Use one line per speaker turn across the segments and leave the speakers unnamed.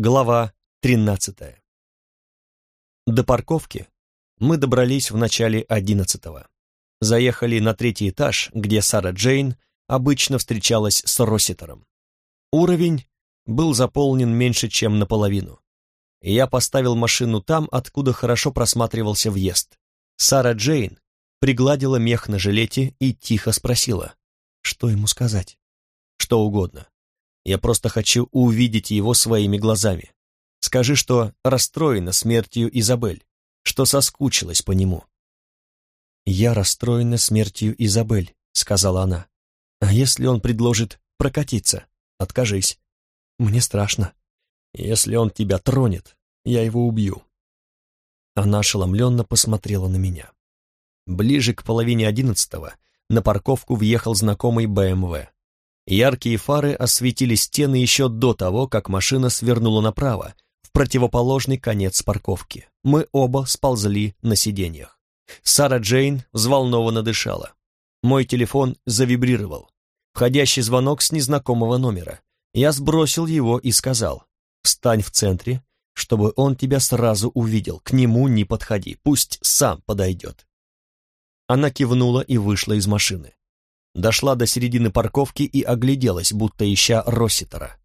Глава 13. До парковки мы добрались в начале одиннадцатого. Заехали на третий этаж, где Сара Джейн обычно встречалась с Росситером. Уровень был заполнен меньше, чем наполовину. Я поставил машину там, откуда хорошо просматривался въезд. Сара Джейн пригладила мех на жилете и тихо спросила, что ему сказать. Что угодно. Я просто хочу увидеть его своими глазами. Скажи, что расстроена смертью Изабель, что соскучилась по нему. «Я расстроена смертью Изабель», — сказала она. «А если он предложит прокатиться? Откажись. Мне страшно. Если он тебя тронет, я его убью». Она ошеломленно посмотрела на меня. Ближе к половине одиннадцатого на парковку въехал знакомый БМВ. Яркие фары осветили стены еще до того, как машина свернула направо, в противоположный конец парковки. Мы оба сползли на сиденьях. Сара Джейн взволнованно дышала. Мой телефон завибрировал. Входящий звонок с незнакомого номера. Я сбросил его и сказал, «Встань в центре, чтобы он тебя сразу увидел. К нему не подходи, пусть сам подойдет». Она кивнула и вышла из машины дошла до середины парковки и огляделась, будто ища Росситера.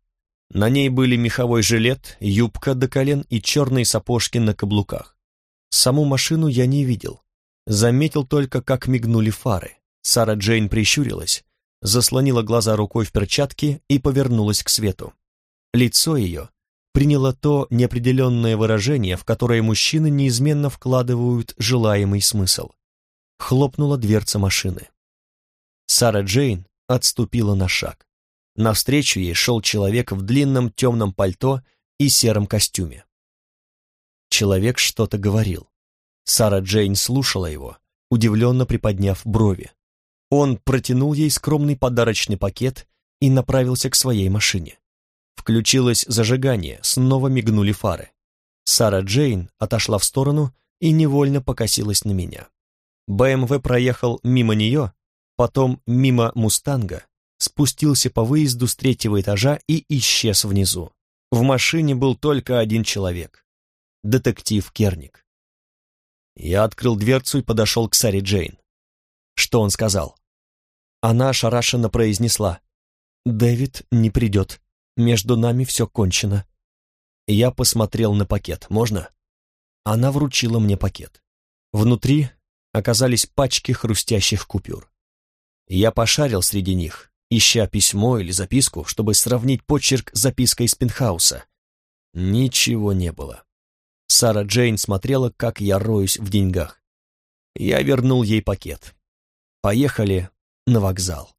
На ней были меховой жилет, юбка до колен и черные сапожки на каблуках. Саму машину я не видел. Заметил только, как мигнули фары. Сара Джейн прищурилась, заслонила глаза рукой в перчатке и повернулась к свету. Лицо ее приняло то неопределенное выражение, в которое мужчины неизменно вкладывают желаемый смысл. Хлопнула дверца машины. Сара Джейн отступила на шаг. Навстречу ей шел человек в длинном темном пальто и сером костюме. Человек что-то говорил. Сара Джейн слушала его, удивленно приподняв брови. Он протянул ей скромный подарочный пакет и направился к своей машине. Включилось зажигание, снова мигнули фары. Сара Джейн отошла в сторону и невольно покосилась на меня. БМВ проехал мимо нее, потом мимо «Мустанга», спустился по выезду с третьего этажа и исчез внизу. В машине был только один человек — детектив Керник. Я открыл дверцу и подошел к Саре Джейн. Что он сказал? Она ошарашенно произнесла. «Дэвид не придет. Между нами все кончено». Я посмотрел на пакет. «Можно?» Она вручила мне пакет. Внутри оказались пачки хрустящих купюр. Я пошарил среди них, ища письмо или записку, чтобы сравнить почерк с запиской из пентхауса. Ничего не было. Сара Джейн смотрела, как я роюсь в деньгах. Я вернул ей пакет. Поехали на вокзал.